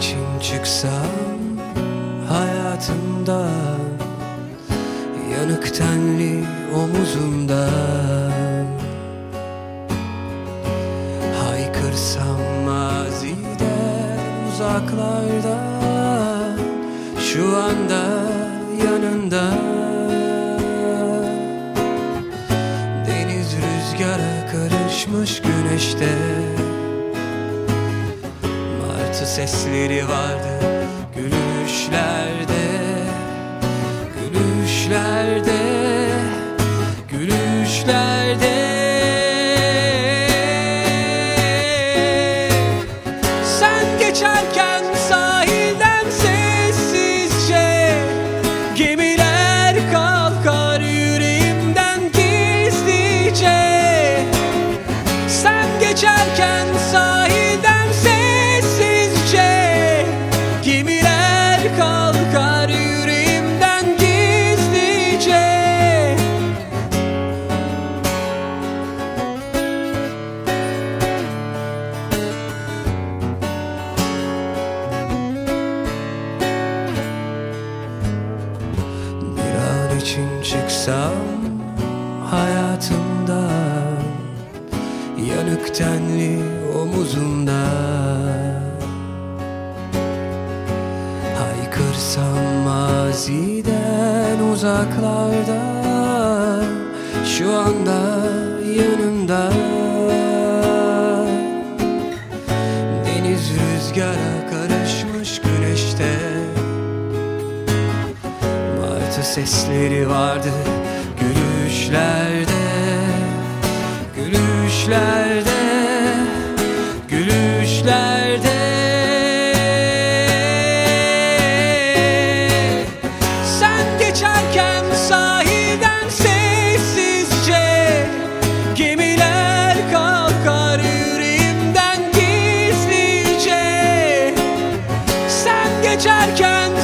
için çıksam hayatımda Yanık tenli omuzumdan Haykırsam maziden uzaklarda Şu anda yanında. Deniz rüzgara karışmış güneşte. Martı sesleri vardı gülüşlerde Gülüşlerde için çıksam hayatımdan Yanık tenli omuzumdan Haykırsam maziden uzaklarda Şu anda yanımda sesleri vardı gülüşlerde Gülüşlerde Gülüşlerde. Sen geçerken sahilden sessizce Gemiler kalkar yüreğimden gizlice. Sen geçerken